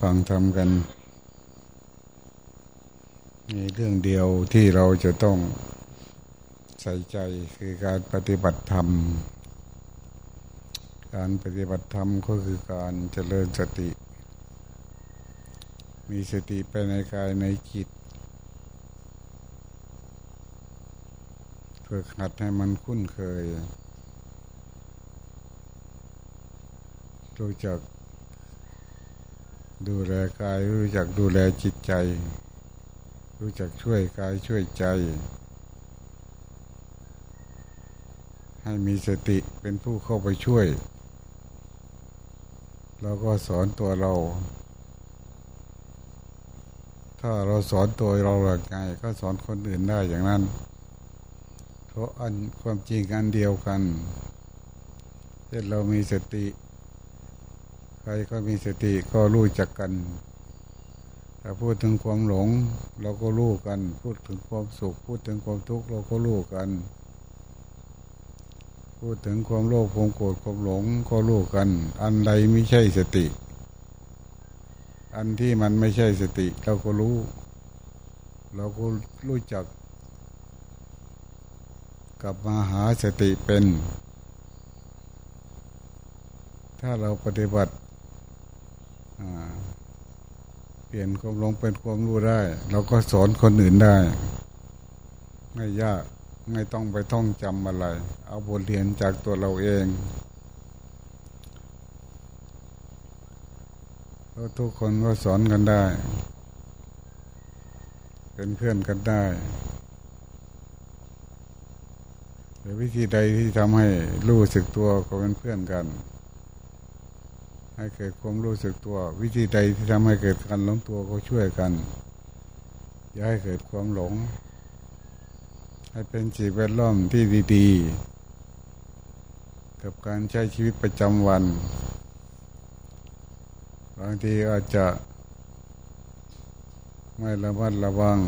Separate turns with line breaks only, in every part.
ฟังทำกัน มีเรื่องเดียวที่เราจะต้องใส่ใจคือการปฏิบัติธรรม การปฏิบัติธรรมก็คือการเจริญสติ มีสติไปในกายในจิตฝึกหัดให้มันคุ้นเคยรู้จัก ดูแลกายรู้จักดูแลจิตใจ รู้จักช่วยกายช่วยใจ ให้มีสติเป็นผู้เข้าไปช่วยเราก็สอนตัวเรา ถ้าเราสอนตัวเราอย่างไงก็สอนคนอื่นได้อย่างนั้น เพราะอันความจริงอันเดียวกันเช่นเรามีสติ รก็มีสติก็รู้จักกัน ถ้าพูดถึงความหลง เราก็รู้กัน พูดถึงความสุข พูดถึงความทุกข์เราก็รู้กัน พูดถึงความโลภความโกรธความหลงก็รู้กัน อันใดไม่ใช่สติ อันที่มันไม่ใช่สติ เราก็รู้ เราก็รู้จัก กลับมาหาสติเป็นถ้าเราปฏิบัติ เปลี่ยนความลงเป็นความรู้ได้ เราก็สอนคนอื่นได้ ไม่ยากไม่ต้องไปท่องจำอะไร เอาบทเรียนจากตัวเราเองแล้วทุกคนก็สอนกันได้ เป็นเพื่อนกันได้แต่วิธีใดที่ทำให้รู้สึกตัวก็เป็นเพื่อนกัน ให้เกิดความรู้สึกตัว วิธีใดที่ทำให้เกิดการหลงตัวก็ช่วยกัน อย่าให้เกิดความหลง ให้เป็นจีบแวดล้อมที่ดีๆ กับการใช้ชีวิตประจำวัน บางทีอาจจะ ไม่ระมัดระวัง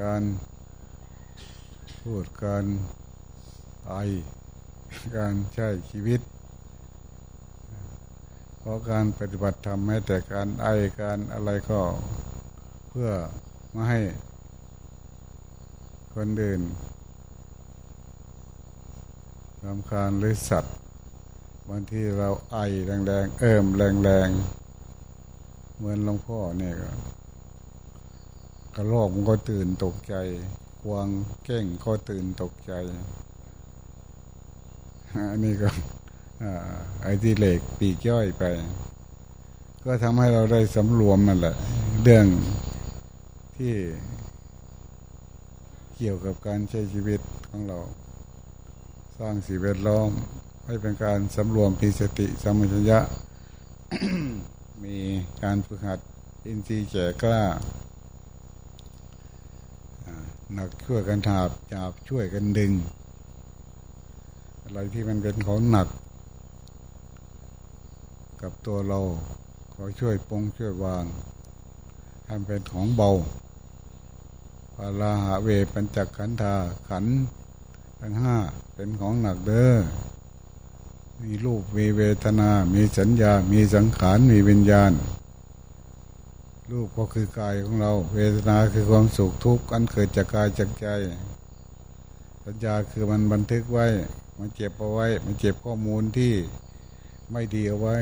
การพูดการไอการใช้ชีวิต ราะการปฏิบัติธรรมแม้แต่การไอการอะไรก็เพื่อไม่ให้คนเดินรำคาญหรือสัตว์บางทีเราไอแรงๆ เอิมแรงๆ เหมือนหลวงพ่อเนี่ยก็กระรอกมันก็ตื่นตกใจกวางเก้งก็ตื่นตกใจอันนี้ก็ ไอ้ที่เหล็กปีกย่อยไป ก็ทำให้เราได้สำรวมนั่นแหละ เรื่องที่เกี่ยวกับการใช้ชีวิตของเรา สร้างสิ่งแวดล้อมให้เป็นการสำรวมปีสติสมัญญะ มีการฝึกหัดอินทรีย์แจกล้าหนักช่วยกันถาบจับช่วยกันดึง อะไรที่มันเป็นของหนัก กับตัวเราขอช่วยปงช่วยวางทำเป็นของเบาพาลาหาเวปัญจขันธาขันทั้งห้าเป็นของหนักเด้อ มีรูปมีเวทนา มีสัญญา มีสังขาร มีวิญญาณ รูปก็คือกายของเรา เวทนาคือความสุขทุกข์อันเกิดจากกายจากใจ สัญญาคือมันบันทึกไว้ มันเก็บเอาไว้ มันเก็บข้อมูลที่ ไม่ดีเอาไว้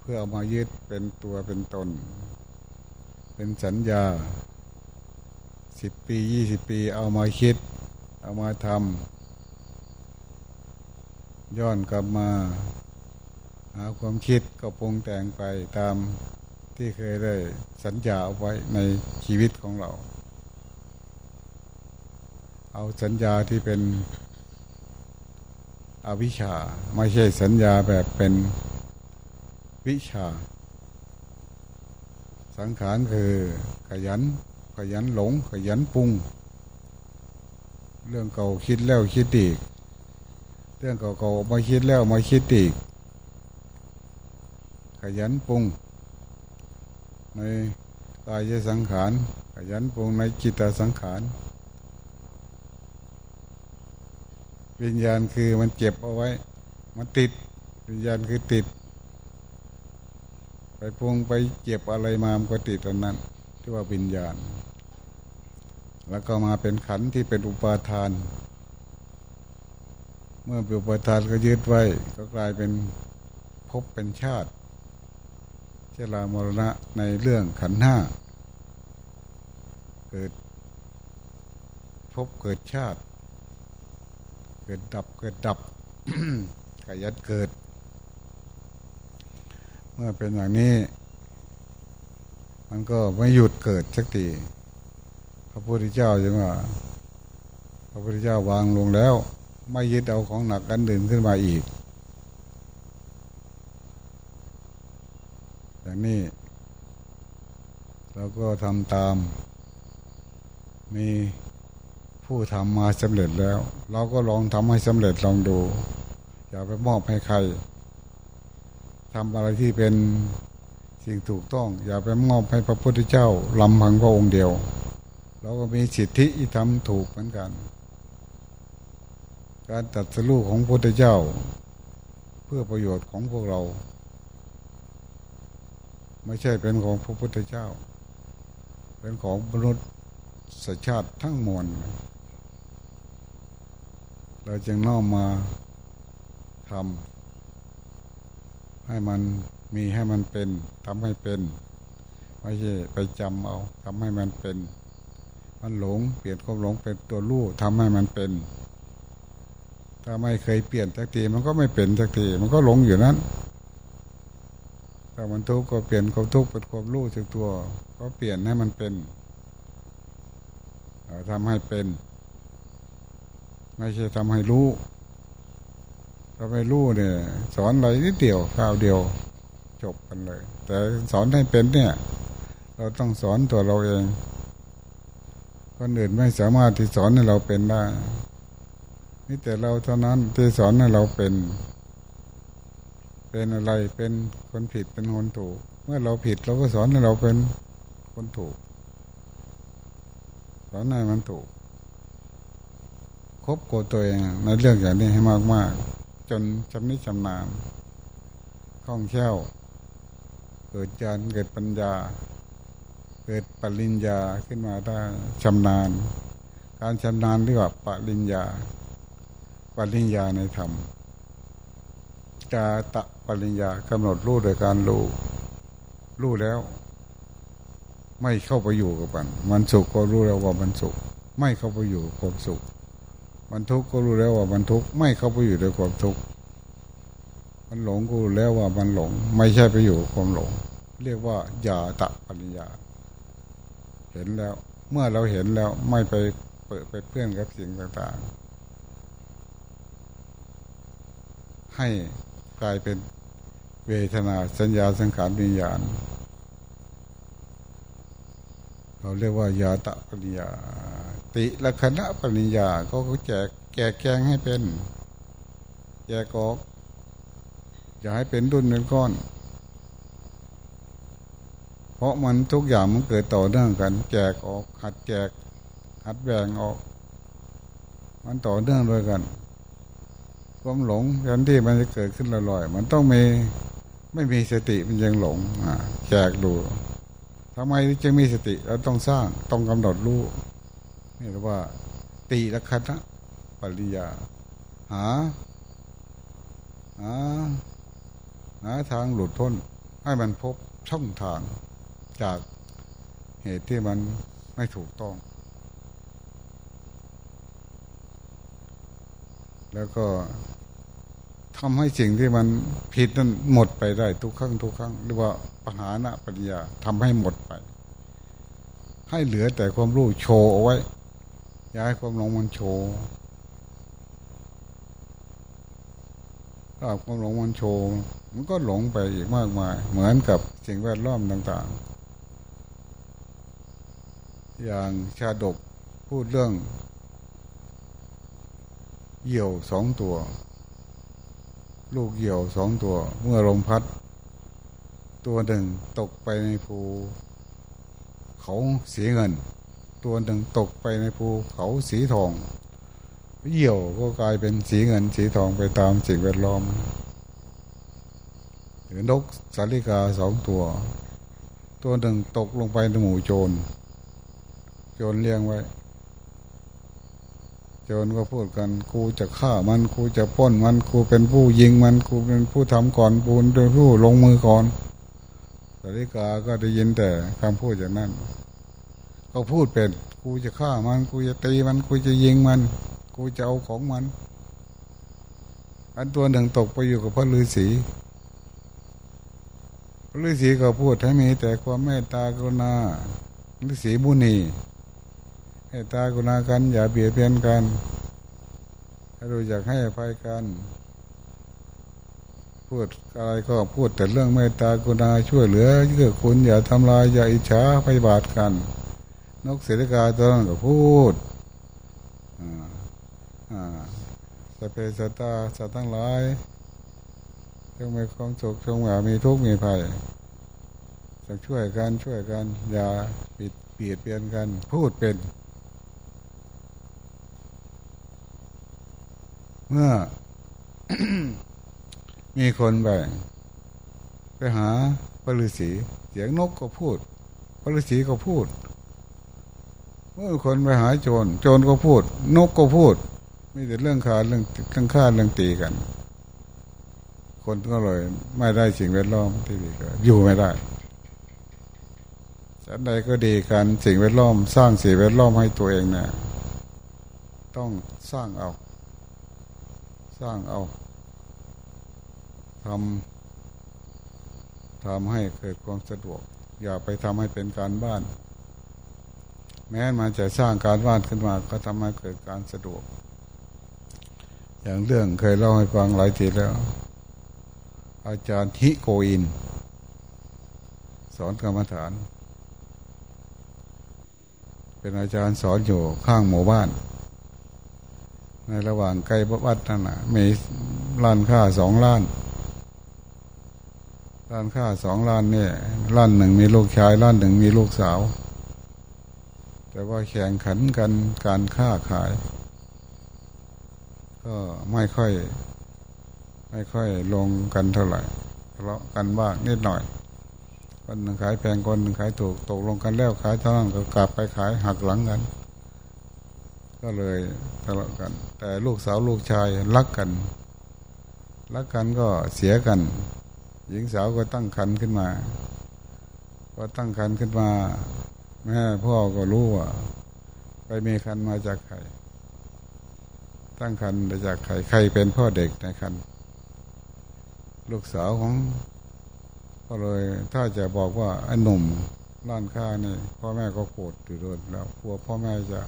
เพื่อเอามายึดเป็นตัวเป็นตน เป็นสัญญาสิบปียี่สิบปีเอามาคิด เอามาทำย้อนกลับมา หาความคิดก็ปรุงแต่งไปตามที่เคยได้สัญญาเอาไว้ในชีวิตของเรา เอาสัญญาที่เป็นอวิชชาไม่ใช่สัญญาแบบเป็น วิชา สังขารคือขยัน ขยันหลง ขยันปรุง เรื่องเก่าคิดแล้วคิดอีก เรื่องเก่าๆมาคิดแล้วมาคิดอีก ขยันปรุงในกายสังขาร ขยันปรุงในจิตสังขารวิญญาณคือมันเจ็บเอาไว้ มันติด วิญญาณคือติด ไปพวงไปเจ็บอะไรมามันก็ติดตอนนั้น ที่ว่าวิญญาณ แล้วก็มาเป็นขันที่เป็นอุปาทาน เมื่อเป็นอุปาทานก็ยึดไว้ ก็กลายเป็นภพเป็นชาติเจรามรณะในเรื่องขันห้าเกิดพบเกิดชาติ เกิดดับเกิดดับขยันเกิด เมื่อเป็นอย่างนี้ มันก็ไม่หยุดเกิดสักทีพระพุทธเจ้าจึงว่า พระพุทธเจ้าวางลงแล้ว ไม่ยึดเอาของหนักอันอื่นขึ้นมาอีก อย่างนี้เราก็ทำตาม มีผู้ทำมาสำเร็จแล้ว เราก็ลองทำให้สำเร็จลองดู อย่าไปมอบให้ใคร ทำอะไรที่เป็นสิ่งถูกต้อง อย่าไปมอบให้พระพุทธเจ้าลำพังพระองค์เดียว เราก็มีสิทธิที่ทำถูกเหมือนกัน การตัดสู้ของพระพุทธเจ้า เพื่อประโยชน์ของพวกเรา ไม่ใช่เป็นของพระพุทธเจ้า เป็นของมนุษย์สัชาติทั้งมวลเราจึงน้อมมาทำ ให้มันมีให้มันเป็นทำให้เป็นไม่ใช่ไปจำเอาทำให้มันเป็น มันหลงเปลี่ยนความหลงเป็นตัวรู้ทำให้มันเป็น ถ้าไม่เคยเปลี่ยนสักทีมันก็ไม่เป็นสักทีมันก็หลงอยู่นั้นถ้ามันทุกข์ก็เปลี่ยนความทุกข์เป็นความรู้สึกตัว ก็เปลี่ยนให้มันเป็นทำให้เป็น ไม่ใช่ทำให้รู้ ถ้าไม่รู้เนี่ย สอนอะไรนิดเดียวข้าวเดียว จบกันเลย แต่สอนให้เป็นเนี่ย เราต้องสอนตัวเราเองคนอื่นไม่สามารถที่สอนให้เราเป็นได้นี่แต่เราเท่านั้นที่สอนให้เราเป็น เป็นอะไรเป็นคนผิดเป็นคนถูก เมื่อเราผิดเราก็สอนให้เราเป็นคนถูก สอนให้มันถูกคบโกตัวเองในเรื่องอย่างนี้ให้มากๆ จนจำนิจำนานคล่องแคล่ว เกิดญาณเกิดปัญญา เกิดปริญญาขึ้นมาได้ชำนาญ การชำนาญเรียกว่าปริญญา ปริญญาในธรรมจาตะปริญญากำหนดรู้โดยการรู้รู้แล้ว ไม่เข้าไปอยู่กับมัน มันสุขก็รู้แล้วว่ามันสุข ไม่เข้าไปอยู่ความสุข มันทุกข์ก็รู้แล้วว่ามันทุกข์ไม่เข้าไปอยู่ในความทุกข์มันหลงก็รู้แล้วว่ามันหลง ไม่ใช่ไปอยู่ความหลง เรียกว่าญาตะปัญญา เห็นแล้ว เมื่อเราเห็นแล้วไม่ไปเปิดไปเพื่อนกับสิ่งต่างๆ ให้กลายเป็นเวทนาสัญญาสังขารวิญญาณเราเรียกว่ายาตะปัญญา ติละคณะปริญญาเขาก็แจกแกแกงให้เป็น แจกออกอย่าให้เป็นดุนเป็นก้อน เพราะมันทุกอย่างมันเกิดต่อเนื่องกัน แจกออกหัดแจกหัดแบ่งออก มันต่อเนื่องด้วยกันความหลงยันที่มันจะเกิดขึ้นลอยๆมันต้องมีไม่มีสติมันยังหลงอ่าแจกดูทำไมจึงมีสติเราต้องสร้างต้องกำหนดรู้ นี่เรียกว่า ตีละคณะปริยา หาหาหาทางหลุดพ้น ให้มันพบช่องทางจากเหตุที่มันไม่ถูกต้อง แล้วก็ทำให้สิ่งที่มันผิดนั้นหมดไปได้ทุกครั้งทุกครั้งหรือว่าปัญหาณปัญญาทำให้หมดไป ให้เหลือแต่ความรู้โชว์เอาไว้ ย้ายความหลงมันโชว์ถ้าความหลงมันโชว์มันก็หลงไปอีกมากมาย เหมือนกับสิ่งแวดล้อมต่างๆ อย่างชาดกพูดเรื่องเหยี่ยวสองตัว ลูกเหยี่ยวสองตัว เมื่อลมพัด ตัวหนึ่งตกไปในภู เขาเสียเงิน ตัวหนึ่งตกไปในภูเขาสีทองเหี่ยวก็กลายเป็นสีเงินสีทองไปตามสิ่งแวดล้อมหรือนกสาลิกาสองตัว ตัวหนึ่งตกลงไปในหมู่โจร โจรเลี้ยงไว้ โจรก็พูดกันกูจะฆ่ามันกูจะป้นมันกูเป็นผู้ยิงมันกูเป็นผู้ทำก่อนปูนเป็นผู้ลงมือก่อนสาลิกาก็ได้ยินแต่คำพูดอย่างนั้น เขาพูดเป็นกูจะฆ่ามันกูจะตีมันกูจะยิงมัน กูจะเอาของมัน อันตัวหนึ่งตกไปอยู่กับพระฤาษีพระฤาษีก็พูดให้มีแต่ความเมตตากรุณาฤาษีมุนีเมตตากรุณากันอย่าเบียดเบียนกันให้รู้จักให้อภัยกัน พูดอะไรก็พูดแต่เรื่องเมตตากรุณาช่วยเหลือเกื้อคุณอย่าทำลายอย่าอิจฉาพยาบาทกัน นกเสริกาตัวนั้นก็พูดอ่าอ่าสเปสตาสัตว์ทั้งหลายจงมีความสุขจงอย่ามีทุกข์มีภัยจะช่วยกันช่วยกัน อย่าปิดเบียดเบียนกัน พูดเป็น เมื่อ มีคนไปไปหาพระฤาษีเสียงนกก็พูดพระฤาษีก็พูด เมื่อคนไปหาโจรโจรก็พูด นกก็พูดมีแต่เรื่องขาเรื่องเรื่องฆ่าเรื่องตีกัน คนก็เลยไม่ได้สิ่งแวดล้อมที่ดีก็อยู่ไม่ได้ฉันใดก็ดีการสิ่งแวดล้อม สร้างสิ่งแวดล้อมให้ตัวเองเนี่ยต้องสร้างเอา สร้างเอาทำทำให้เกิดความสะดวก อย่าไปทำให้เป็นการบ้าน แม้มันจะสร้างการบ้านขึ้นมาก็ทำให้เกิดการสะดวก อย่างเรื่องเคยเล่าให้ฟังหลายทีแล้ว อาจารย์ฮิโกอิน สอนกรรมฐาน เป็นอาจารย์สอนอยู่ข้างหมู่บ้าน ในระหว่างใกล้วัดนั่นนะมีร้านค้าสองร้านร้านค้าสองร้านเนี่ยร้านหนึ่งมีลูกชายร้านหนึ่งมีลูกสาว แต่ว่าแข่งขันกันการค้าขาย ก็ไม่ค่อย ไม่ค่อยลงกันเท่าไหร่ทะเลาะกันบ้างนิดหน่อยคนหนึ่งขายแพงคนหนึ่งขายถูกตกลงกันแล้วขายเท่านั้นก็กลับไปขายหักหลังกัน ก็เลยทะเลาะกัน แต่ลูกสาวลูกชายรักกันรักกันก็เสียกัน หญิงสาวก็ตั้งคันขึ้นมา ก็ตั้งคันขึ้นมา แม่พ่อก็รู้ว่าไปมีคันมาจากใครตั้งคันมาจากใครใครเป็นพ่อเด็กในคันลูกสาวของก็เลยถ้าจะบอกว่าไอ้หนุ่มร้านค้านี่พ่อแม่ก็โกรธอยู่ด้วยแล้วกลัวพ่อแม่จะ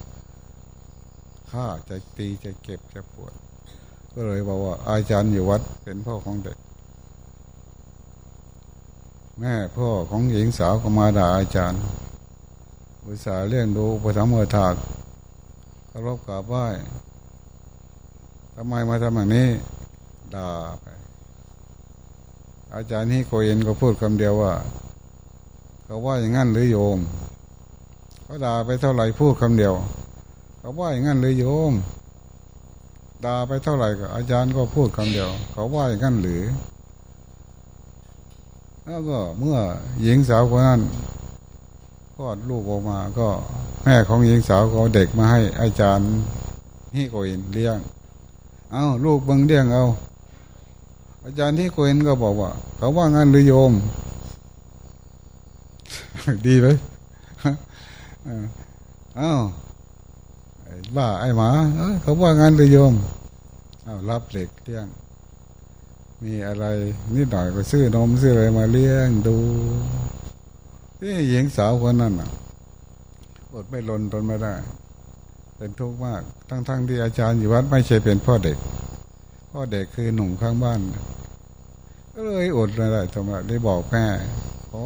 ฆ่าจะตีจะเก็บจะปวด ก็เลยบอกว่า อาจารย์อยู่วัดเป็นพ่อของเด็ก แม่พ่อของหญิงสาวก็มาด่าอาจารย์ อุตส่าห์เลี้ยงดูประทับเมื่อถากเคารพกราบไหว้ทำไมมาทำอย่างนี้ด่าไป อาจารย์นี่โกเย็นก็พูดคำเดียวว่า เขาว่าอย่างนั้นหรือโยมเขาด่าไปเท่าไหร่พูดคำเดียว เขาว่าอย่างนั้นหรือโยมด่าไปเท่าไหร่ก็อาจารย์ก็พูดคำเดียว เขาว่าอย่างนั้นหรือ แล้วก็เมื่อหญิงสาวคนนั้น ลอดลูกออกมาก็แม่ของหญิงสาวก็เด็กมาให้อาจารย์นี่โกเย็นเลี้ยง เอาลูกบังเลี้ยงเอา อาจารย์ที่โกเห็นก็บอกว่า เขาว่างั้นหรือโยม ดีไหมอ้าวบ้าไอ้หมาเขาว่างั้นหรือโยมอ้าวรับเหล็กเลี้ยง มีอะไรนิดหน่อยก็ซื้อนมซื้ออะไรมาเลี้ยงดู นี่หญิงสาวคนนั้นอะอดไม่ลนทนไม่ได้ เป็นทุกข์มากทั้งๆทที่อาจารย์อยู่วัดไม่ใช่เป็นพ่อเด็ก พ่อเด็กคือหนุ่มข้างบ้าน ก็เลยอดไม่ได้ทำไมได้บอกแม่โอ้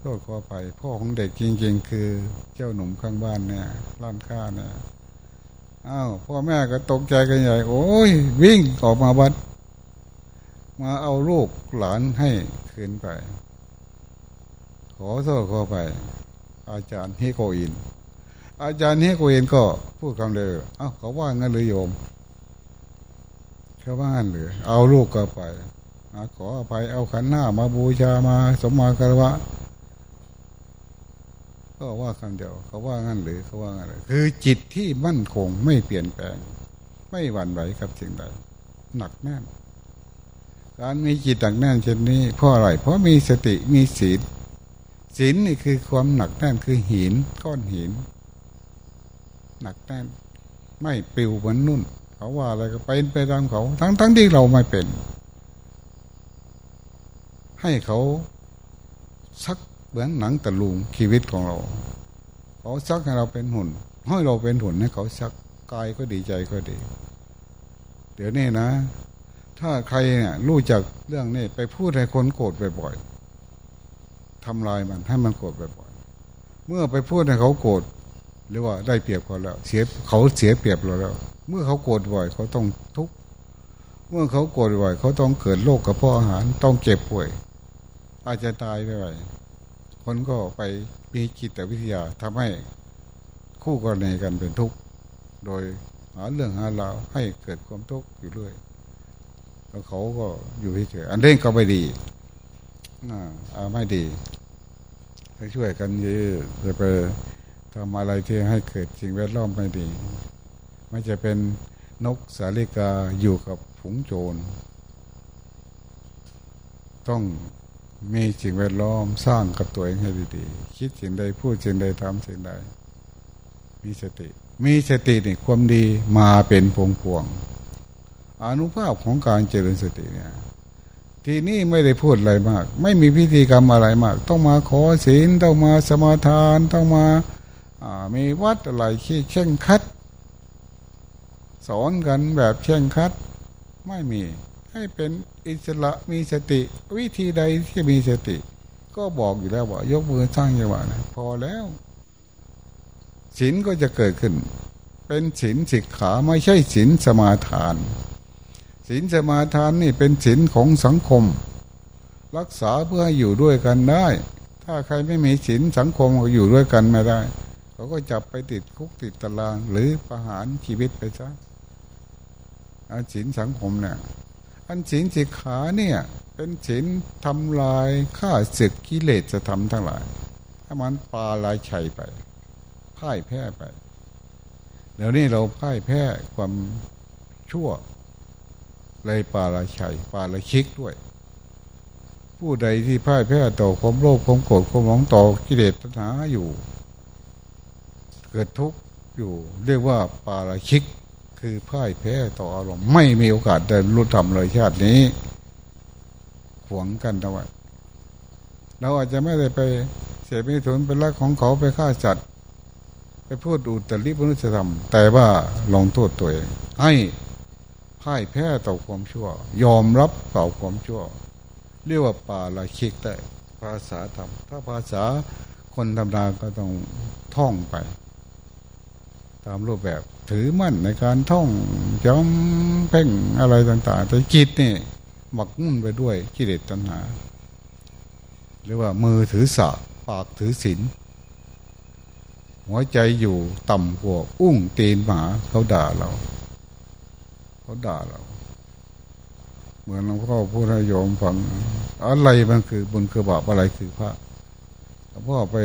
โทษขอไป พ่อของเด็กจริงๆ คือเจ้าหนุ่มข้างบ้านเนี่ยร้านค้าเนี่ยอ้าวพ่อแม่ก็ตกใจกันใหญ่ โอ้ย วิ่งออกมาวัด มาเอาลูกหลานให้คืนไป ขอโทษขอไป อาจารย์เฮโกอิน อาจารย์นี้กูเองก็พูดคำเดียวเอ้าเขาว่างั้นหรือโยมเขาว่างั้นหรือเอาลูกก็ไปอขออภัยเอาขันหน้ามาบูชามาสมมาคารวะก็ว่าคำเดียวเขาว่างั้นหรือเขาว่างั้นคือจิตที่มั่นคงไม่เปลี่ยนแปลง ไม่หวั่นไหวกับสิ่งใดหนักแน่น การมีจิตหนักแน่นเช่นนี้เพราะอะไรเพราะมีสติมีศีล ศีลนี่คือความหนักแน่นคือหินก้อนหิน หนักแน่นไม่ปิวเหมือนนุ่น เขาว่าอะไรก็เป็นไปตามเขา ทั้งทั้งที่เราไม่เป็น ให้เขาสักเหมือนหนังตะลุงชีวิตของเรา เขาซักให้เราเป็นหุ่นให้เราเป็นหุ่นให้เขาซักกายก็ดีใจก็ดี เดี๋ยวนี้นะ ถ้าใครเนี่ยรู้จักเรื่องนี้ไปพูดให้คนโกรธบ่อยๆ ทำลายมันให้มันโกรธบ่อยๆเมื่อไปพูดให้เขาโกรธหรือว่าได้เปรียบเขาแล้ว เสียเขาเสียเปรียบเราแล้ว เมื่อเขาโกรธบ่อยเขาต้องทุกข์เมื่อเขาโกรธบ่อยเขาต้องเกิดโรคกระเพาะอาหารต้องเจ็บป่วย อาจจะตายไปไคนก็ไปมีจิตวิทยาทำให้คู่กรณีกันเป็นทุกข์โดยหาเรื่องหาราวให้เกิดความทุกข์อยู่เรื่อยแล้วเขาก็อยู่เฉยอันเร่งก็ไม่ดี อาไม่ดีไปช่วยกันเยอจะไปทำอะไรที่ให้เกิดสิ่งแวดล้อมไม่ดี ไม่จะเป็นนกสาลิกาอยู่กับผงโจร ต้องมีสิ่งแวดล้อมสร้างกับตัวเองให้ดีๆ คิดสิ่งใดพูดสิ่งใดทำสิ่งใด มีสติ มีสตินี่ความดีมาเป็นพวงพวงอนุภาพของการเจริญสติเนี่ย ทีนี้ไม่ได้พูดอะไรมาก ไม่มีพิธีกรรมอะไรมาก ต้องมาขอศีลต้องมาสมาทานต้องมามีวัดอะไรที่เช่งคัด สอนกันแบบเช่งคัด ไม่มี ให้เป็นอิสระมีสติ วิธีใดที่มีสติ ก็บอกอยู่แล้วว่ายกมือสร้างจังหวะนะพอแล้วศีลก็จะเกิดขึ้น เป็นศีลสิกขาไม่ใช่ศีลสมาทาน ศีลสมาทานนี่เป็นศีลของสังคม รักษาเพื่อให้อยู่ด้วยกันได้ ถ้าใครไม่มีศีลสังคมก็อยู่ด้วยกันไม่ได้เขาก็จับไปติดคุกติดตาราง หรือประหารชีวิตไปซะศีลสังคมเนี่ยอันศีลสิกขาเนี่ย เป็นศีลทำลายฆ่าศึกกิเลสจะทำทั้งหลายถ้ามันปาลายชัยไปพ่ายแพ้ไปเดี๋ยวนี้เราพ่ายแพ้ความชั่ว เลยปาลายชัยป่าลายชิกด้วย ผู้ใดที่พ่ายแพ้ต่อความโลภความโกรธความหลงต่อกิเลสตัณหาอยู่ เกิดทุกข์อยู่ เรียกว่าป่าลายชิก คือพ่ายแพ้ต่ออารมณ์ไม่มีโอกาสเดินรู้ธรรมเลยชาตินี้หวงกันเอาไว้เราอาจจะไม่ได้ไปเสียมิถุนเป็นรักของเขาไปฆ่าจัดไปพูดอุตริมนุษยธรรม แต่ว่าลงโทษตัวเองให้ พ่ายแพ้ต่อความชั่ว ยอมรับต่อความชั่ว เรียกว่าป่าละคิกได้ภาษาธรรม ถ้าภาษาคนธรรมดาก็ต้องท่องไป ตามรูปแบบถือมั่นในการท่องจำเพ่งอะไรต่างๆ แต่จิตนี่หมักมุ่นไปด้วยกิเลสตัณหาหรือว่ามือถือสะปากถือศีลหัวใจอยู่ต่ำกว่าอุ้งตีนหมาเขาด่าเรา เขาด่าเราเหมือนหลวงพ่อพูดให้โยมฟัง อะไรมันคือบุญคือบาปอะไรคือพระหลวงพ่อไป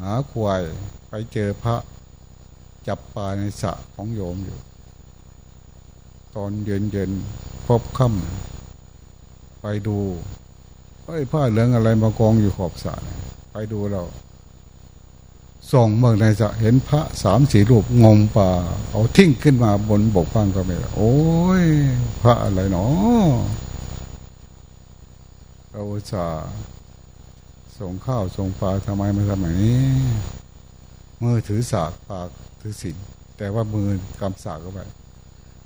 หาควายไปเจอพระ จับปลาในสระของโยมอยู่ ตอนเย็นเย็นพบค่ำไปดูไอ้ผ้าเหลืองอะไรมากองอยู่ขอบสระไปดูเรา ส่องเมืองในสระเห็นพระสามสี่รูปงมป่า เอาทิ้งขึ้นมาบนบกฟังก็ไม่โอ้ย พระอะไรเนาะเราจะส่งข้าวส่งปลาทำไมมาทำไมมือถือสากปากถือศีลแต่ว่ามือกำสากเข้าไป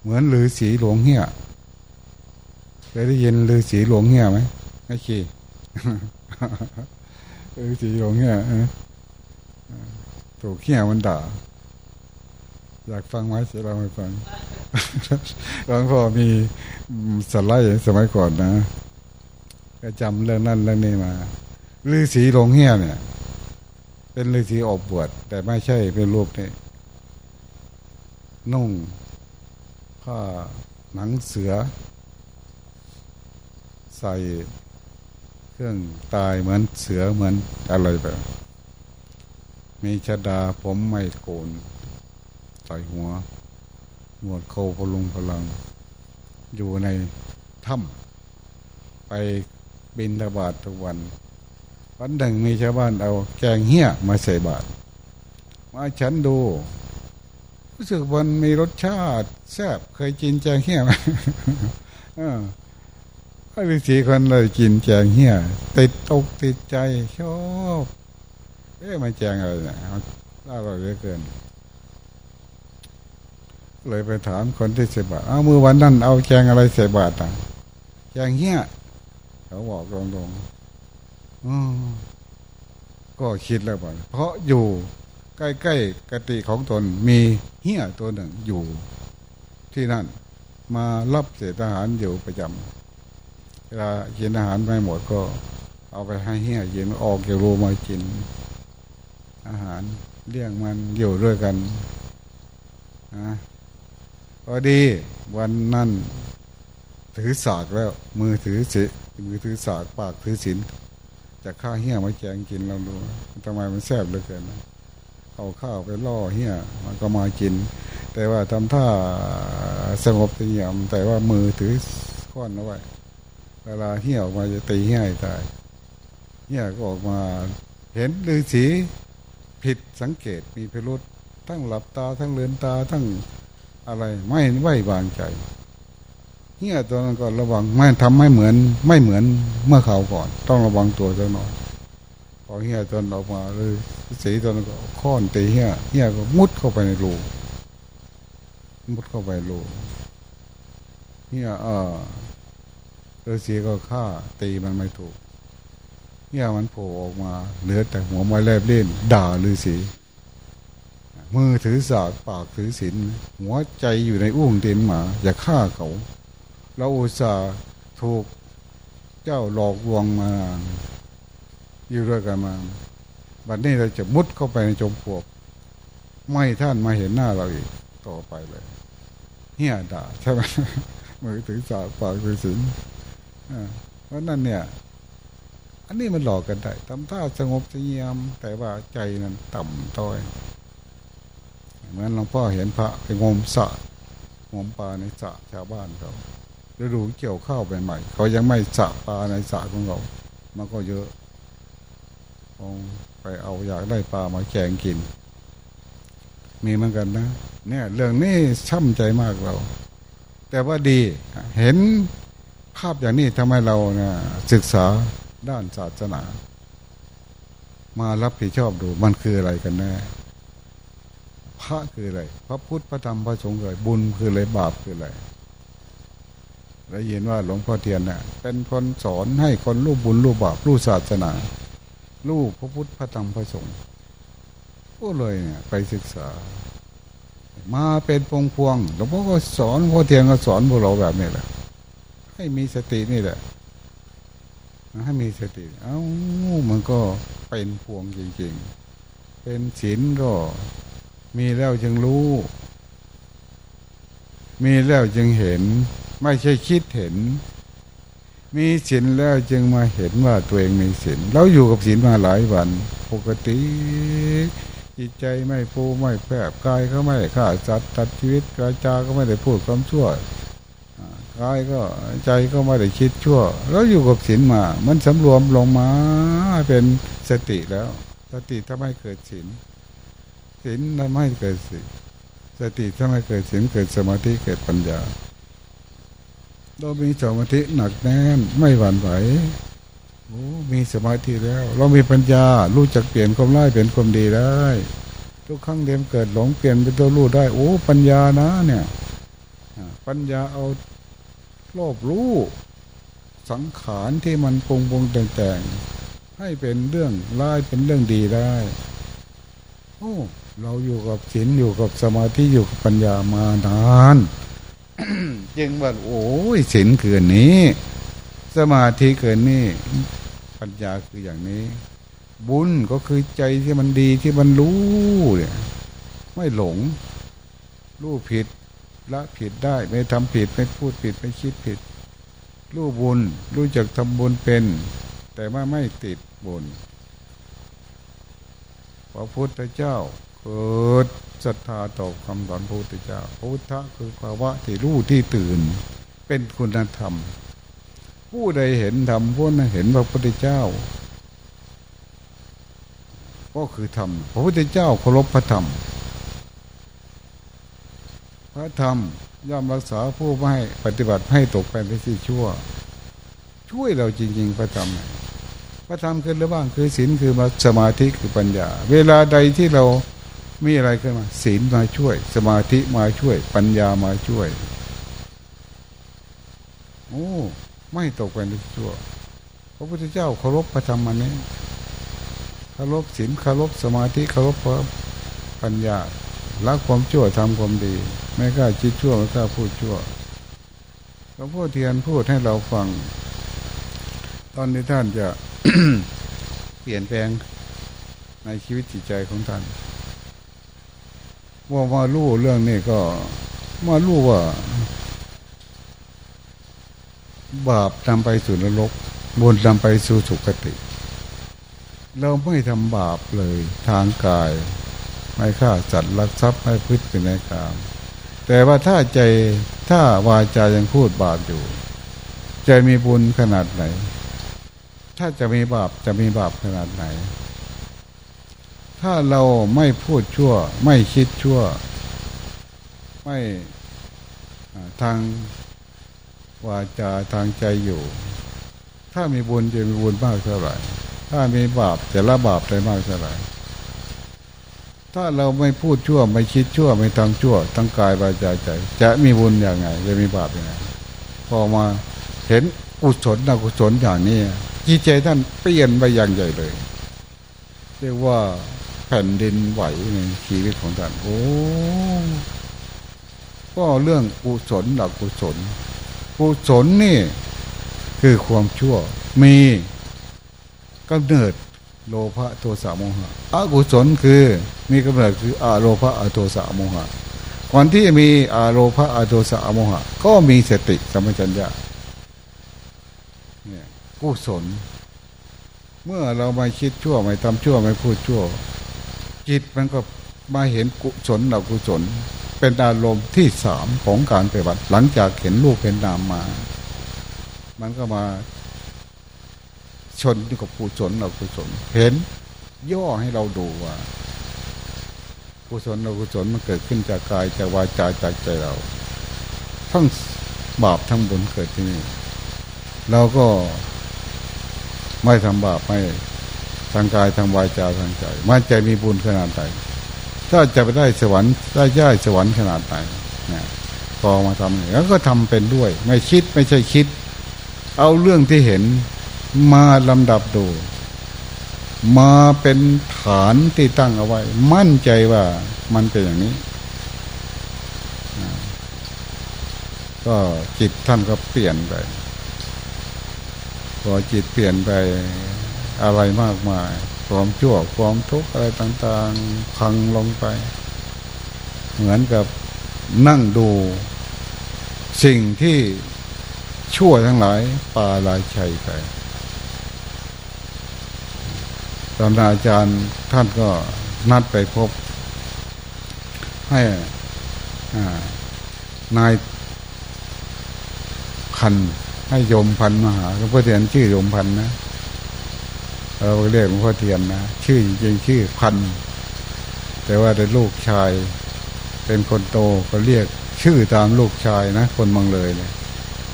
เหมือนลือสีหลวงเหี้ยเคยได้ยินลือสีหลวงเหี้ยไหมไม่คีลือสีหลวงเหี้ย ถูกเหี้ยมันด่า อยากฟังไหมจะเราให้ฟังหลวงพ่อมีสไลด์สมัยก่อนนะ ก็จำเรื่องนั้นเรื่องนี้มาลือสีหลงเหี้ยเนี่ย เป็นลือสีออกบวชแต่ไม่ใช่เป็นรูปนี้นุ่งผ้าหนังเสือ ใส่เครื่องตายเหมือนเสือเหมือนอะไรแบบ มีชดาผมไม่โกนใส่หัวหมวดเขาพลุงพลัง อยู่ในถ้ำไปบินทบาททุกวัน วันหนึ่งมีชาวบ้านเอาแกงเหี้ยมาใส่บาตรมาฉันดู รู้สึกมันมีรสชาติแซ่บเคยกินแกงเหี้ยไหมพระฤาษีคนเลยกินแกงเหี้ยติดตกติดใจชอบ เอ๊ะมันแกงอะไรเนี่ยอร่อยเหลือเกิน เลยไปถามคนที่เสบาเอามือวันนั้นเอาแกงอะไรเสบาต่ะแกงเหี้ยเขาบอกตรงๆก็คิดแล้วบ่เพราะอยู่ใกล้ๆกติของตนมีเหี้ยตัวหนึ่งอยู่ ที่นั่น มารับเศษอาหารอยู่ประจำเวลากินอาหารไม่หมดก็ เอาไปให้เหี้ยกินออกจากรูมากิน อาหารเลี้ยงมันอยู่ด้วยกันนะพอดีวันนั้นถือสากแล้ว มือถือสิมือถือสากปากถือศีลจะข้าเหี้ยมาแกงกินเราดูทำไมมันแซ่บเหลือเกินเอาข้าวไปล่อเหี้ยมันก็มากิน แต่ว่าทำท่าสงบเงียบแต่ว่ามือถือก้อนเอาไว้เวลาเหี้ยออกมาจะตีเหี้ยตายเหี้ยก็ออกมา เห็นฤาษี ผิดสังเกตมีพิรุษทั้งหลับตาทั้งเลือนตาทั้งอะไรไม่ไหววางใจเหี้ยตัวนั้นก็ระวังไม่ทำไม่เหมือน ไม่เหมือนเมื่อเขาก่อน ต้องระวังตัวจะหน่อยพอเหี้ยตนออกมาเลยสีตอนนั้นก็ค้อนตีเหี้ยเหี้ยก็มุดเข้าไปในรูมุดเข้าไปรูเหี้ยเออฤาษีก็ฆ่าตีมันไม่ถูก เหี้ยมันโผล่ออกมาเหลือแต่หัวไม้แลบเล่น ด่าฤาษีมือถือสากปากถือศีลหัวใจอยู่ในอุ้งเต็นหมา อย่าฆ่าเขา เราอุตส่าห์ถูกเจ้าหลอกลวงมา อยู่ด้วยกันมาบัดนี้เราจะมุดเข้าไปในจมพวก ไม่ท่านมาเห็นหน้าเราอีกต่อไปเลยเฮียด่าใช่ไหมมือถือสาปากถือศีลเพราะนั่นเนี่ย อันนี้มันหลอกกันได้ทำท่าสงบเงียม แต่ว่าใจนั้นต่ำต้อย เหมือนหลวงพ่อเห็นพระไปงมสะงมปลาในสะชาวบ้านเขาฤดูเกี่ยวข้าวใหม่เขายังไม่สะปลาในสะของเรา มันก็เยอะองไปเอาอยากได้ปลามาแกงกิน มีเหมือนกันนะ เนี่ย เรื่องนี้ช่ำใจมากเรา แต่ว่าดีเห็นภาพอย่างนี้ทำให้เราเนี่ยศึกษา ด้านศาสนา มารับผิดชอบดูมันคืออะไรกันแน่พระคืออะไรพระพุทธพระธรรมพระสงฆ์เลยบุญคืออะไรบาปคืออะไรได้ยินว่าหลวงพ่อเทียนเน่ยเป็นคนสอนให้คนรู้บุญรู้บาปรู้ศาสนารู้พระพุทธพระธรรมพระสงฆ์ก็เลยเนี่ยไปศึกษา มาเป็นพวงพวงหลวงพ่อก็สอนพ่อเทียนก็สอนพวกเราแบบนี้แหละให้มีสตินี่แหละ ให้มีสติ เอ้ามันก็เป็นพวงจริง ๆ เป็นศีลก็มีแล้วจึงรู้ มีแล้วจึงเห็น ไม่ใช่คิดเห็น มีศีลแล้วจึงมาเห็นว่าตัวเองมีศีลเราอยู่กับศีลมาหลายวัน ปกติจิตใจไม่ฟูไม่แผบกายก็ไม่ฆ่าสัตว์ตัดชีวิตกระจาก็ไม่ได้พูดความชั่ว กายก็ใจก็ไม่ได้คิดชั่ว แล้วอยู่กับศีลมา มันสำรวมลงมาเป็นสติแล้ว สติถ้าไม่เกิดศีลศีลทำให้เกิดสติสติถ้าไม่เกิดศีลเกิดสมาธิเกิดปัญญาเรามีสมาธิหนักแน่นไม่หวั่นไหวโอ้มีสมาธิแล้ว เรามีปัญญารู้จักเปลี่ยนความร้ายเป็นความดีได้ ทุกครั้งเดิมเกิดหลงเปลี่ยนเป็นตัวรู้ได้ โอ้ปัญญานะ เนี่ย ปัญญาเอา รอบรู้สังขารที่มันปรุงปรุงแต่งๆให้เป็นเรื่องร้ายเป็นเรื่องดีได้ โอ้ เราอยู่กับศีลอยู่กับสมาธิอยู่กับปัญญามานานจึงว่าโอ้ยศีลคือนี้ สมาธิเกินนี้ ปัญญาคืออย่างนี้ บุญก็คือใจที่มันดีที่มันรู้เนี่ยไม่หลง รู้ผิด ละผิดได้ ไม่ทำผิด ไม่พูดผิด ไม่คิดผิด รู้บุญ รู้จักทำบุญเป็น แต่ว่าไม่ติดบุญ พระพุทธเจ้าเกิดศรัทธาต่อคำสอนพระพุทธเจ้าพุทธะคือภาวะที่รู้ที่ตื่น เป็นคุณธรรม ผู้ใดเห็นธรรมผู้นั้นเห็นพระพุทธเจ้า ก็คือธรรม พระพุทธเจ้าเคารพพระธรรม พระธรรมย่อมรักษาผู้ไม่ให้ปฏิบัติให้ตกไปในที่ชั่ว ช่วยเราจริง ๆ พระธรรมพระธรรมคือเรื่องบ้างคือศีลคือมาสมาธิคือปัญญา เวลาใดที่เรามีอะไรขึ้นมาศีลมาช่วย สมาธิมาช่วย ปัญญามาช่วย โอ้ไม่ตกไปในที่ชั่วพระพุทธเจ้าเคารพพระธรรมอันนี้เคารพศีลเคารพสมาธิเคารพปัญญา ละความชั่วทำความดี ไม่กล้าคิดชั่วไม่กล้าพูดชั่วหลวงพ่อเทียนพูดให้เราฟัง ตอนนี้ท่านจะเปลี่ยนแปลงในชีวิตจิตใจของท่านว่ามาลู่เรื่องนี้ก็มาลู่ว่า บาปนำไปสู่นรกบุญนำไปสู่สุคติ เราไม่ทำบาปเลยทางกาย ไม่ฆ่าจัดลักทรัพย์ไม่พฤติเป็นในกามแต่ว่าถ้าใจถ้าวาจายังพูดบาปอยู่ ใจมีบุญขนาดไหน ถ้าจะมีบาปจะมีบาปขนาดไหน ถ้าเราไม่พูดชั่ว ไม่คิดชั่ว ไม่ทางวาจาทางใจอยู่ ถ้ามีบุญจะมีบุญมากเท่าไหร่ ถ้ามีบาปจะละบาปได้มากเท่าไหร่ ถ้าเราไม่พูดชั่วไม่คิดชั่วไม่ทำชั่วทั้งกายวาจาใจ จะมีบุญอย่างไงจะมีบาปอยังไงพอมาเห็นกุศลอกุศลอย่างนี้จิตใจท่านเปลี่ยนไปอย่างใหญ่เลย เรียกว่าแผ่นดินไหวในชีวิตของท่านโอ้ก็เรื่องกุศลอกุศลกุศลนี่ คือความชั่ว มีกำเนิดโลภะโทสะโมหะอกุศลคือ มีกำเนิดคืออาโลภะอโทสะโมหะก่อนที่มีอาโลภะอโทสะโมหะ ก็มีสติสัมปชัญญะเนี่ยกุศล เมื่อเราไม่คิดชั่วไม่ทำชั่วไม่พูดชั่ว จิตมันก็มาเห็นกุศลอกุศล เป็นอารมณ์ที่สามของการปฏิบัติ หลังจากเห็นรูปเป็นนามมา มันก็มาชนกับกุศลเรากุศล เห็นย่อให้เราดูว่า กุศลเรากุศลมันเกิดขึ้นจากกายจากวาจาจากใจเรา ทั้งบาปทั้งบุญเกิดที่นี่เราก็ไม่ทำบาปไม่ทางกายทางวาจาทางใจมันใจมีบุญขนาดไหนถ้าจะไปได้สวรรค์ได้ย่ายสวรรค์ขนาดไหนนะพอมาทำแล้วก็ทำเป็นด้วย ไม่คิดไม่ใช่คิด เอาเรื่องที่เห็นมาลำดับดู มาเป็นฐานที่ตั้งเอาไว้ มั่นใจว่ามันเป็นอย่างนี้ ก็จิตท่านก็เปลี่ยนไป พอจิตเปลี่ยนไปอะไรมากมาย ความชั่วความทุกข์อะไรต่าง ๆ พังลงไป เหมือนกับนั่งดูสิ่งที่ชั่วทั้งหลายปาลายชัยไป ตอนอาจารย์ท่านก็นัดไปพบ ให้นายพันให้โยมพันมาหาหลวงพ่อเทียนชื่อโยมพันนะเราเรียกหลวงพ่อเทียนนะชื่อจริงชื่อพัน แต่ว่าเป็นลูกชาย เป็นคนโตก็เรียกชื่อตามลูกชายนะ คนมังเลยเนี่ย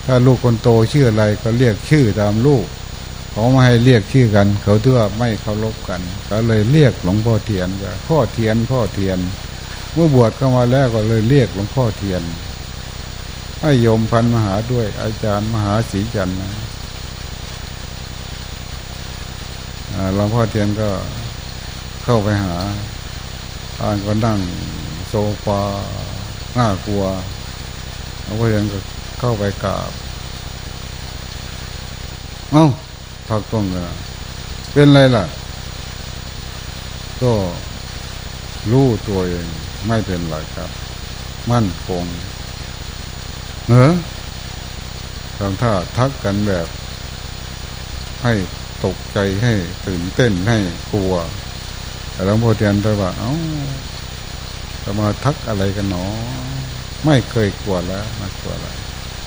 ถ้าลูกคนโตชื่ออะไรก็เรียกชื่อตามลูก เขาไม่ให้เรียกชื่อกัน เขาถือว่าไม่เคารพกัน ก็เลยเรียกหลวงพ่อเทียนว่าพ่อเทียนพ่อเทียน เมื่อบวชเข้ามาแล้วก็เลยเรียกหลวงพ่อเทียนให้โยมพันมหาด้วย อาจารย์มหาศรีจันทร์นะหลวงพ่อเทียนก็เข้าไปหาอ่านก็นั่งโซฟาหน้ากลัวหลวงพ่อเทียนก็เข้าไปกราบ เอ้า พักต้องกันเป็นไรล่ะ ก็รู้ตัวเองไม่เป็นไรครับ มั่นคงเออทำท่าทักกันแบบ ให้ตกใจให้ตื่นเต้นให้กลัวแต่หลวงพ่อเทียนไปว่า เอา้าจะมาทักอะไรกันหนอ ไม่เคยกลัวแล้วไม่กลัวแล้ว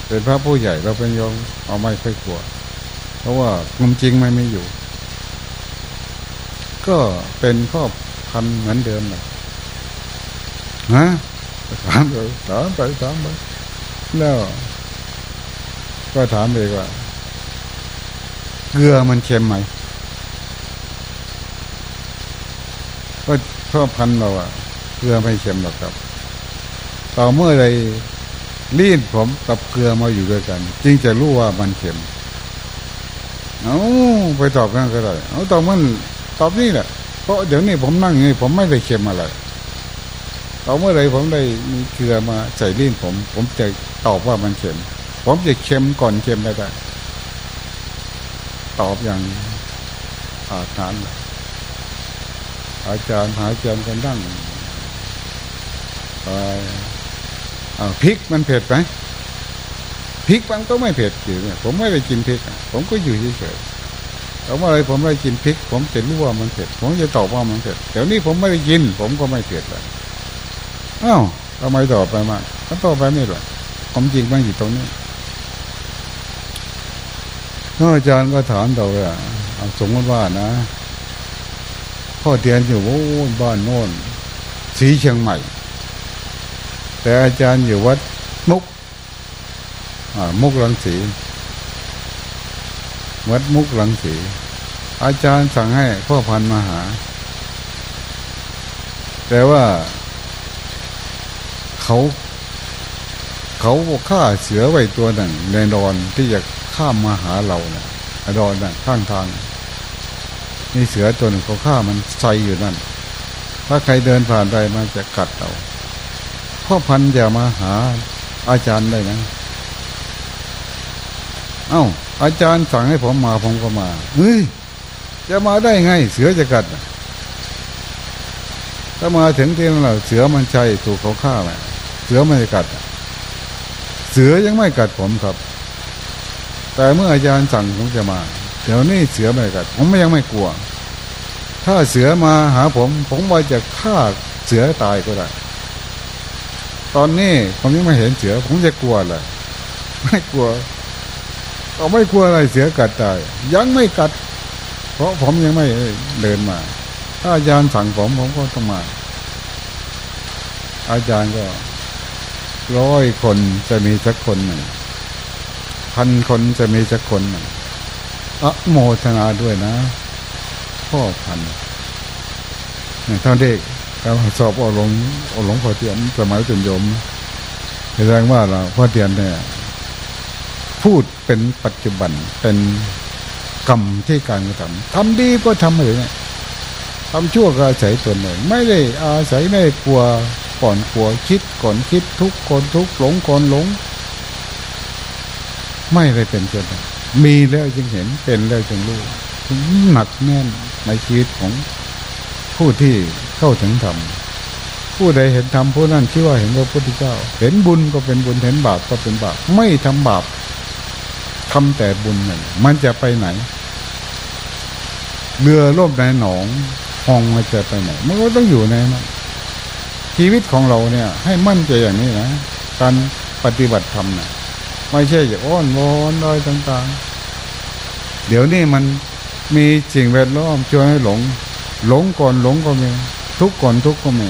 เป็นพระผู้ใหญ่เราเป็นโยมเอาไม่เคยกลัว ราะว่าความจริงไม่ไม่อยู่ ก็เป็นข้อพันเหมือนเดิมเลยฮะถามไปถามไปถามไปแล้วก็ถามเลยว่า เกลือมันเค็มไหมก็ข้อพันเราอะเกลือไม่เค็มหรอกครับ ต่อเมื่อใดลีนผมกับเกลือมาอยู่ด้วยกัน จึงจะรู้ว่ามันเค็ม เอาไปตอบกันก็ได้ เอาตอบมันตอบนี่แหละ เพราะเดี๋ยวนี้ผมนั่งอย่างนี้ผมไม่ได้เค็มอะไรต่อเมื่อไรผมได้มีเกลือมาใส่ลิ้นผม ผมจะตอบว่ามันเค็ม ผมจะเค็มก่อนเค็มได้ได้ตอบอย่างอาถรรพ์อาจารย์หาอาจารย์กันดั้งไปเอาพริกมันเผ็ดไหม พริกมันก็ไม่เผ็ดอยู่เนี่ย ผมไม่ได้กินพริก ผมก็อยู่เฉยๆแต่เมื่อไรผมได้กินพริก ผมจะรู้ว่ามันเผ็ด ผมจะตอบว่ามันเผ็ดเดี๋ยวนี้ผมไม่ได้กิน ผมก็ไม่เผ็ดเลยอ้าวทำไมต่อไปมาก็ต่อไปไม่หรอกความจริงมันอยู่ตรงนี้นอาจารย์ก็ถามเราเลยเอาสมมติว่านะ พ่อเทียนอยู่โอ้บ้านโน่นสีเชียงใหม่ แต่อาจารย์อยู่วัดมุก มุกหลังสีวัดมุกหลังสี อาจารย์สั่งให้พ่อพันมาหา แต่ว่า เขาเขาฆ่าเสือไว้ตัวหนึ่งในดอนที่จะข้ามมาหาเราเนะ่ยดอนนั่นข้างทางนี่เสือตัวหนึ่งเขาฆ่ามันใส่อยู่นั่น ถ้าใครเดินผ่านไปมันจะกัดเราพ่อพันจะมาหาอาจารย์ได้นะ เอา้า อาจารย์สั่งให้ผมมาผมก็มาเฮ้ยจะมาได้ไง เสือจะกัด ถ้ามาถึงที่นั่นแล้วเสือมันใจถูกเขาฆ่าแหละเสือไม่กัด เสือยังไม่กัดผมครับ แต่เมื่ออาจารย์สั่งผมจะมาเดี๋ยวนี้เสือไม่กัด ผมยังไม่กลัว ถ้าเสือมาหาผม ผมว่าจะฆ่าเสือตายก็ได้ ตอนนี้ผมยังไม่เห็นเสือ ผมจะกลัวเลยไม่กลัว ก็ไม่กลัวอะไรเสือกัดตาย ยังไม่กัด เพราะผมยังไม่เดินมา ถ้าอาจารย์สั่งผมผมก็ต้องมา อาจารย์ก็ ร้อยคนจะมีสักคนหนึ่งพันคนจะมีสักคนหนึ่งอะโมทนาด้วยนะ พ่อพันเนี่ยท่านเด็กเราสอบอหลงอหลงพอเตียนสมัยเป็นโยมแสดงว่าเราพ่อเตียนเนี่ย พูดเป็นปัจจุบันเป็นกรรมที่การกระทำทำดีก็ทำเลยทำชั่วก็อาศัยตนเองไม่ได้อาศัยไม่ได้กลัวก่อนกลัวคิดก่อนคิดทุกคนทุกหลงก่อนหลง ไม่ได้เป็นเช่นนั้นมีแล้วจึงเห็นเป็นแล้วจึงรู้หนักแน่นในชีวิตของผู้ที่เข้าถึงธรรมผู้ใดเห็นธรรมผู้นั้นชื่อว่าเห็นพระพุทธเจ้า เห็นบุญก็เป็นบุญเห็นบาปก็เป็นบาปไม่ทำบาป ทำแต่บุญนั่นมันจะไปไหน เรือล่มในหนองห้องมันจะไปไหนมันก็ต้องอยู่ในนั้นชีวิตของเราเนี่ย ให้มั่นใจอย่างนี้นะการปฏิบัติธรรมนะไม่ใช่จะอ้อนวอนอะไรต่าง ๆ เดี๋ยวนี้มันมีสิ่งแวดล้อมชวนให้หลง หลงก่อนหลงก็มีทุกก่อนทุกก็มี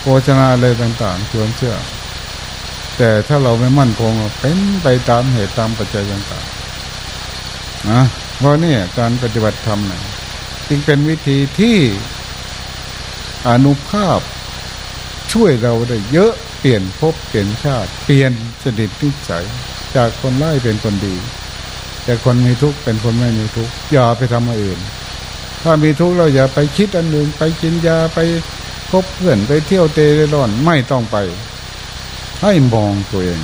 โฆษณาอะไรต่าง ๆชวนเชื่อ แต่ถ้าเราไม่มั่นคงเป็นไปตามเหตุตามปัจจัยต่างๆนะเพราะนี่การปฏิบัติธรรมนะจึงเป็นวิธีที่อนุภาพช่วยเราได้เยอะเปลี่ยนภพเปลี่ยนชาติ เปลี่ยนสดิตนิสัยจากคนไล่เป็นคนดี แต่คนมีทุกข์เป็นคนไม่มีทุกข์อย่าไปทำอื่น ถ้ามีทุกข์เราอย่าไปคิดอันอื่นไปกินยาไปคบเพื่อนไปเที่ยวเตะร้อนไม่ต้องไป ให้มองตัวเอง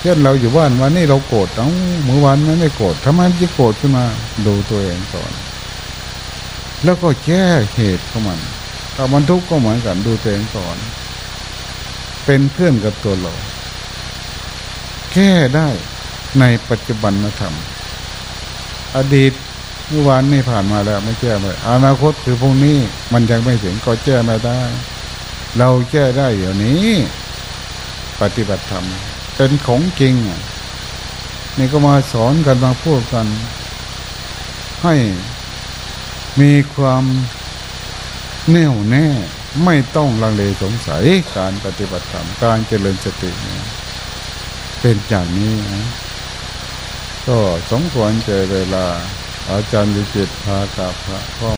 เช่นเราอยู่บ้านวันนี้เราโกรธเอ้าเมื่อวานไม่ได้โกรธทำไมจะโกรธขึ้นมา ดูตัวเองก่อน แล้วก็แก้เหตุของมันถ้ามันทุกข์ก็เหมือนกันดูตัวเองก่อน เป็นเพื่อนกับตัวเรา แก้ได้ในปัจจุบันธรรม อดีตเมื่อวานนี่ผ่านมาแล้วไม่แก้เลยอนาคตคือพรุ่งนี้มันยังไม่ถึงก็แก้ไม่ได้ เราแก้ได้เดี๋ยวนี้ ปฏิบัติธรรมเป็นของจริงนี่ก็มาสอนกันมาพูดกัน ให้มีความแน่วแน่ไม่ต้องลังเลสงสัยการปฏิบัติธรรมการเจริญสติเป็นอย่างนี้นะก็สมควรเจอเวลา อาจารย์วิจิตพากับพระพ่อ